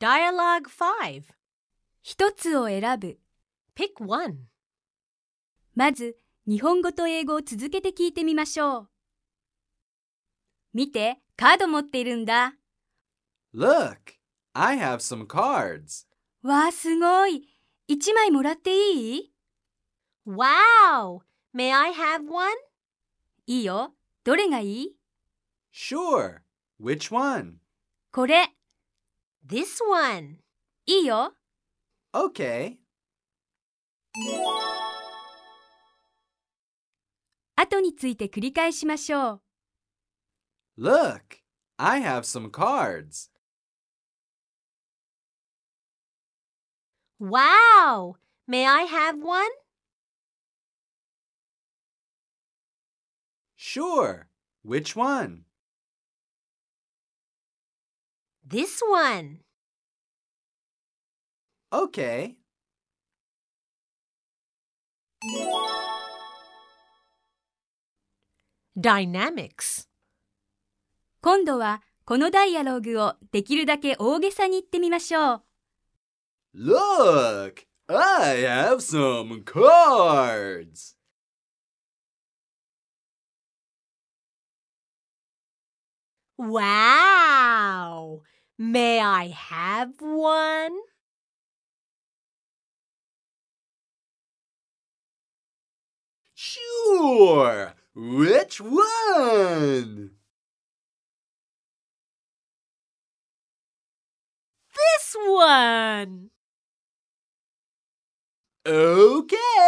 Dialogue 5. 一つを選ぶ。Pick one. まず、日本語と英語を続けて聞いてみましょう。見て、カード持っているんだ。Look, I have some cards. わあ、すごい。一枚もらっていい？Wow! May I have one? いいよ。どれがいい？Sure. Which one? これ。This one. いいよ。 Okay. 後について繰り返しましょう。 Look, I have some cards. Wow! May I have one? Sure. Which one? This one. Okay. Dynamics. 今度は、このダイアログをできるだけ大げさに言ってみましょう。Look, I have some cards. Wow! May I have one? Sure. Which one? This one. Okay.